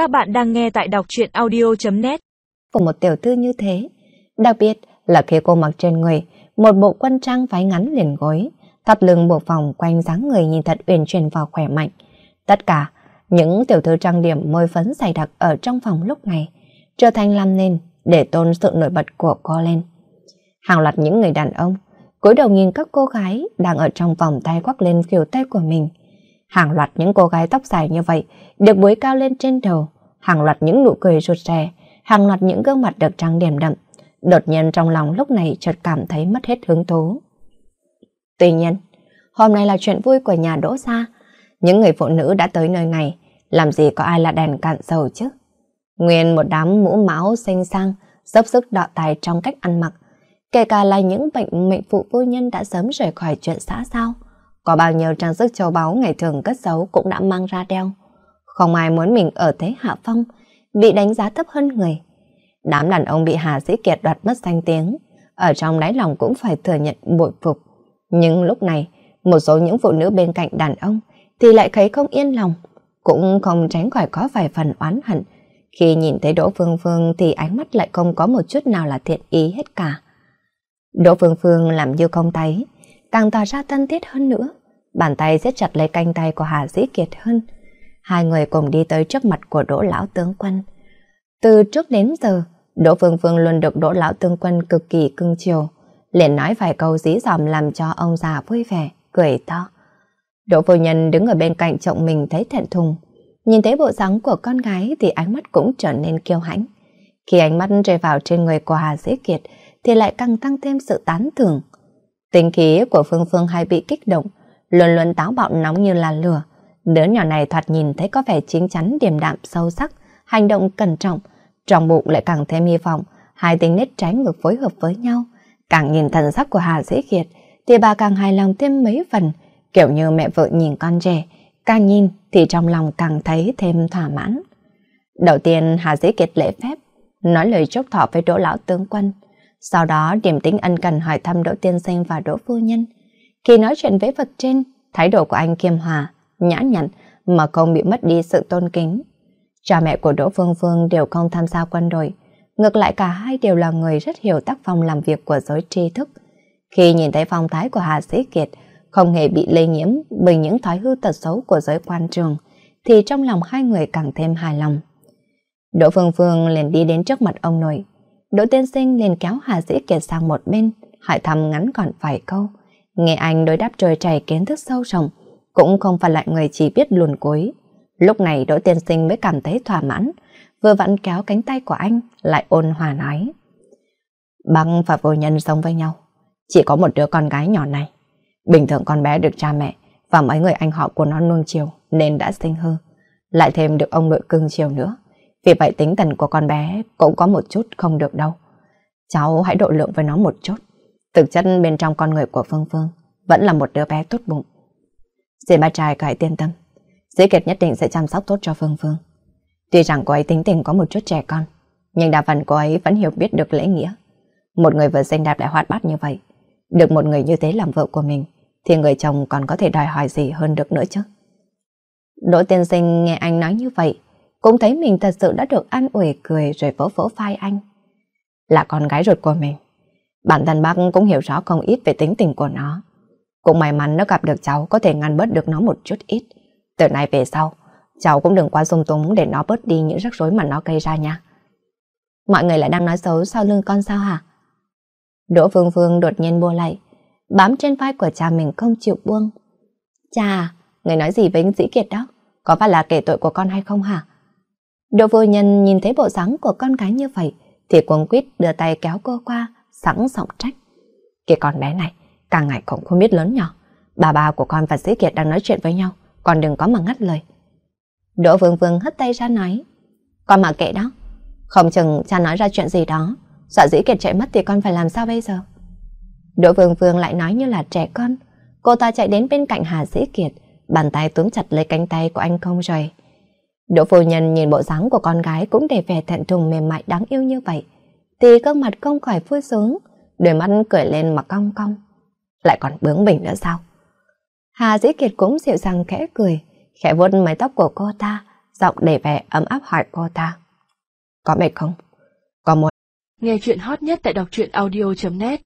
Các bạn đang nghe tại đọc truyện audio.net Của một tiểu thư như thế, đặc biệt là khi cô mặc trên người một bộ quân trang váy ngắn liền gối, thắt lưng bộ vòng quanh dáng người nhìn thật uyển chuyển và khỏe mạnh. Tất cả những tiểu thư trang điểm môi phấn dày đặc ở trong phòng lúc này trở thành làm nên để tôn sự nổi bật của cô lên. Hàng loạt những người đàn ông cúi đầu nhìn các cô gái đang ở trong vòng tay quắc lên phiều tay của mình. Hàng loạt những cô gái tóc dài như vậy được búi cao lên trên đầu, hàng loạt những nụ cười rụt rè, hàng loạt những gương mặt được trang điểm đậm. Đột nhiên trong lòng lúc này chợt cảm thấy mất hết hứng thú. Tuy nhiên, hôm nay là chuyện vui của nhà Đỗ Gia. Những người phụ nữ đã tới nơi này, làm gì có ai là đèn cạn dầu chứ? Nguyên một đám mũ máu xanh sang, dốc sức đọ tài trong cách ăn mặc. Kể cả là những bệnh mệnh phụ vô nhân đã sớm rời khỏi chuyện xã sao? Có bao nhiêu trang sức châu báu ngày thường cất giấu cũng đã mang ra đeo. Không ai muốn mình ở thế hạ phong, bị đánh giá thấp hơn người. Đám đàn ông bị Hà Sĩ Kiệt đoạt mất danh tiếng, ở trong đáy lòng cũng phải thừa nhận bội phục. Nhưng lúc này, một số những phụ nữ bên cạnh đàn ông thì lại thấy không yên lòng, cũng không tránh khỏi có vài phần oán hận. Khi nhìn thấy Đỗ Phương Phương thì ánh mắt lại không có một chút nào là thiện ý hết cả. Đỗ Phương Phương làm như không thấy, càng tỏ ra thân thiết hơn nữa. Bàn tay siết chặt lấy canh tay của Hà Dĩ Kiệt hơn. Hai người cùng đi tới trước mặt của Đỗ Lão Tướng Quân. Từ trước đến giờ, Đỗ Phương Phương luôn được Đỗ Lão Tướng Quân cực kỳ cưng chiều. liền nói vài câu dí dòm làm cho ông già vui vẻ, cười to. Đỗ phu nhân đứng ở bên cạnh chồng mình thấy thẹn thùng. Nhìn thấy bộ dáng của con gái thì ánh mắt cũng trở nên kiêu hãnh. Khi ánh mắt rơi vào trên người của Hà Dĩ Kiệt thì lại càng tăng thêm sự tán thưởng. Tình khí của Phương Phương hay bị kích động, luôn luôn táo bạo nóng như là lửa. Đứa nhỏ này thoạt nhìn thấy có vẻ chính chắn điềm đạm sâu sắc, hành động cẩn trọng, trong bụng lại càng thêm hy vọng, hai tính nết trái ngược phối hợp với nhau. Càng nhìn thần sắc của Hà Dĩ Kiệt thì bà càng hài lòng thêm mấy phần, kiểu như mẹ vợ nhìn con trẻ, càng nhìn thì trong lòng càng thấy thêm thỏa mãn. Đầu tiên Hà Dĩ Kiệt lễ phép, nói lời chúc thọ với Đỗ Lão Tướng Quân, sau đó điểm tính ân cần hỏi thăm Đỗ Tiên Sinh và Đỗ Phu Nhân. Khi nói chuyện với vật trên, thái độ của anh kiêm hòa, nhã nhặn mà không bị mất đi sự tôn kính. Cha mẹ của Đỗ Phương Phương đều không tham gia quân đội, ngược lại cả hai đều là người rất hiểu tác phong làm việc của giới tri thức. Khi nhìn thấy phong thái của Hà Sĩ Kiệt, không hề bị lây nhiễm bởi những thói hư tật xấu của giới quan trường, thì trong lòng hai người càng thêm hài lòng. Đỗ Phương Phương liền đi đến trước mặt ông nội. Đỗ Tiên Sinh liền kéo Hà Sĩ Kiệt sang một bên, hỏi thăm ngắn gọn vài câu. Nghe anh đối đáp trời chảy kiến thức sâu rộng, cũng không phải lại người chỉ biết luồn cối. Lúc này Đỗ Tiên Sinh mới cảm thấy thỏa mãn, vừa vặn kéo cánh tay của anh, lại ôn hòa nói. Băng và vô nhân sống với nhau, chỉ có một đứa con gái nhỏ này. Bình thường con bé được cha mẹ và mấy người anh họ của nó nuông chiều nên đã sinh hư. Lại thêm được ông nội cưng chiều nữa. Vì vậy tính tình của con bé cũng có một chút không được đâu. Cháu hãy độ lượng với nó một chút. Thực chất bên trong con người của Phương Phương vẫn là một đứa bé tốt bụng. Dì ba trai cải tiên tâm. Dĩ Kiệt nhất định sẽ chăm sóc tốt cho Phương Phương. Tuy rằng cô ấy tính tình có một chút trẻ con, nhưng đa phần cô ấy vẫn hiểu biết được lễ nghĩa. Một người vừa xinh đẹp lại hoạt bát như vậy, được một người như thế làm vợ của mình, thì người chồng còn có thể đòi hỏi gì hơn được nữa chứ. Đỗ tiên sinh nghe anh nói như vậy, cũng thấy mình thật sự đã được an ủi cười rồi vỗ vỗ vai anh. Là con gái ruột của mình. Bản thân bác cũng hiểu rõ không ít về tính tình của nó. Cũng may mắn nó gặp được cháu có thể ngăn bớt được nó một chút ít. Từ nay về sau, cháu cũng đừng quá dung túng để nó bớt đi những rắc rối mà nó gây ra nha. Mọi người lại đang nói xấu sau lưng con sao hả? Đỗ Phương Phương đột nhiên bua lại, bám trên vai của cha mình không chịu buông. Cha, người nói gì với Dĩ Kiệt đó? Có phải là kể tội của con hay không hả? Đỗ vô nhân nhìn thấy bộ dáng của con gái như vậy, thì cuồng quýt đưa tay kéo cô qua, sẵn giọng trách. Cái con bé này, càng ngày cũng không biết lớn nhỏ. Bà bà của con và Dĩ Kiệt đang nói chuyện với nhau, con đừng có mà ngắt lời. Đỗ Vương Vương hất tay ra nói, con mà kệ đó, không chừng cha nói ra chuyện gì đó, sợ Dĩ Kiệt chạy mất thì con phải làm sao bây giờ? Đỗ Vương Vương lại nói như là trẻ con, cô ta chạy đến bên cạnh Hà Dĩ Kiệt, bàn tay túm chặt lấy cánh tay của anh không rồi. Đỗ phu nhân nhìn bộ dáng của con gái cũng để vẻ thẹn thùng mềm mại đáng yêu như vậy, thì gương mặt không khỏi vui sướng, đôi mắt cười lên mà cong cong. Lại còn bướng bỉnh nữa sao? Hà Dĩ Kiệt cũng dịu dàng khẽ cười, khẽ vuốt mái tóc của cô ta, giọng để vẻ ấm áp hỏi cô ta. Có mệt không? Có muốn... Nghe chuyện hot nhất tại đọc truyện audio.net